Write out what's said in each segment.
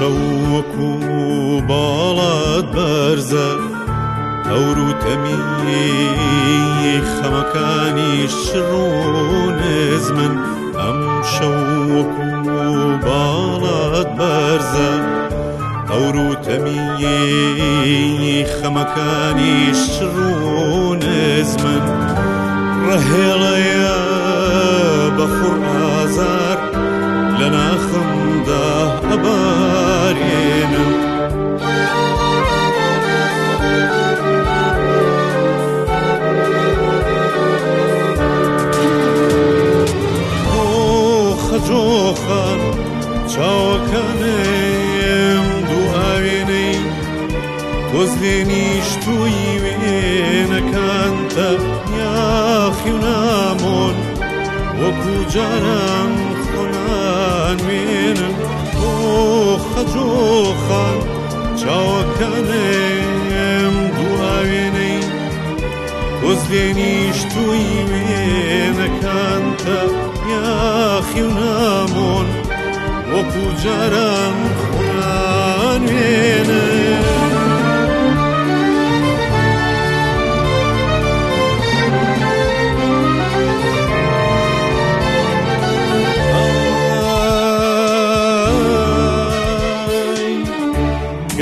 شەوەکو باڵات بەرزە ئەور و تەمی خەمەکانی شڕ نێزمن ئەم شەوەکو باڵات بەرزە ئەور و تەمی خەمەکانی شڕ نێزمن ڕهێڵەیە بەخور ئازار لە ناخمدا ئەبار Nazareno. جوخر توی و کنم دواینەی وەزلێنیش توی وێنەکان تا یاخی و نامۆن وەکو جاران خوان وێن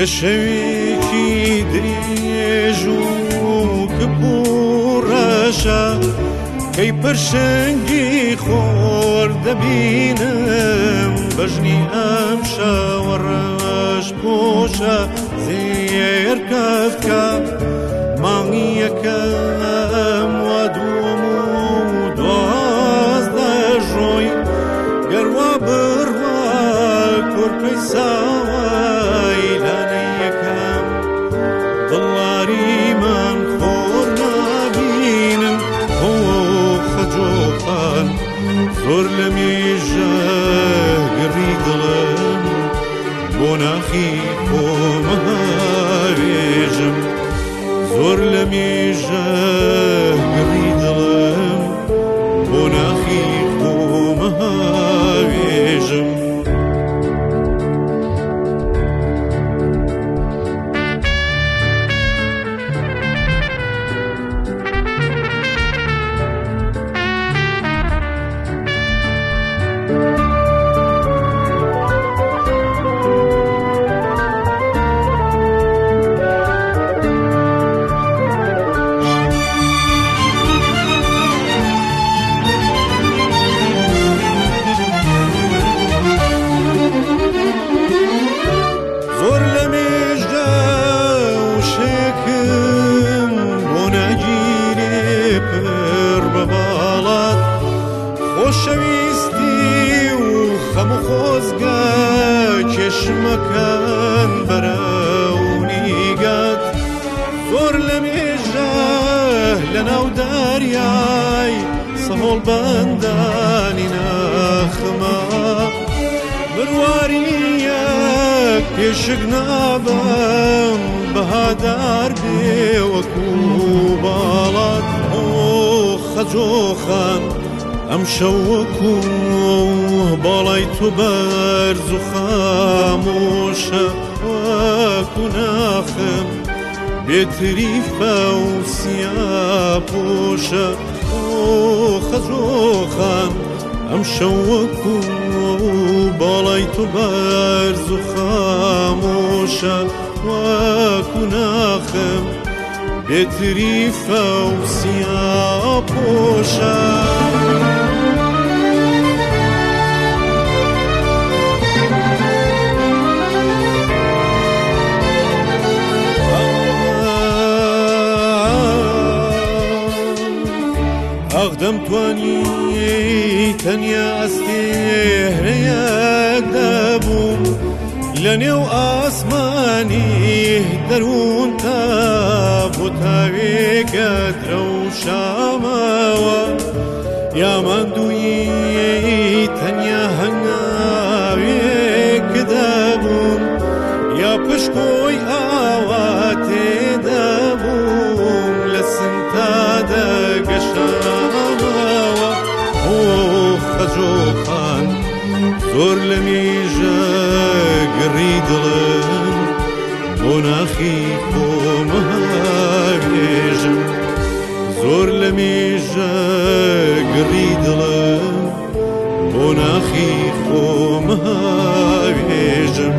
کە شەوێکی درێژ و کەپڕەشە کەی پەرشەنگی خۆر دەبینم بەژنی ئەم شەوەڕەش پۆشە زێر کەفکە مانگیەکە بۆناخی خۆمەهاوێژم زۆر لە مێژە گڕی دڵم بۆناخی خۆمەها گەر بەباڵات خۆشەویستی و خەمە خۆزگە کێشمەکەن بەرەونیگات زۆر لە مێژە لە ناوداریای سەهۆڵ بەندانی ناخما بڕواریە پێشک نابم بەهادار بێ وەکو باڵات خجۆخان ام شەوەکو بەڵای تو بەرز و خامۆشەکو ناخم بێتری فەوسیا پۆشە خەجۆخان ئەم شەوەکو بەڵای تو بەرز و Petrifa o sia poxa. ئەغدەم توانی تەنیا ئەستێ لني وآسماني درون تاب وتاوي قدر وشاموا يا من دوي تنيا هناوي كدابون يا بشكوي آواتي دابون لسنتا دقشاموا هو خجو خان زور لميجان گەڕی دڵم بۆ ناخی کۆمەهاێژم زۆر لە مێژە گەڕی دڵم بۆ ناخی خۆمەهاێژم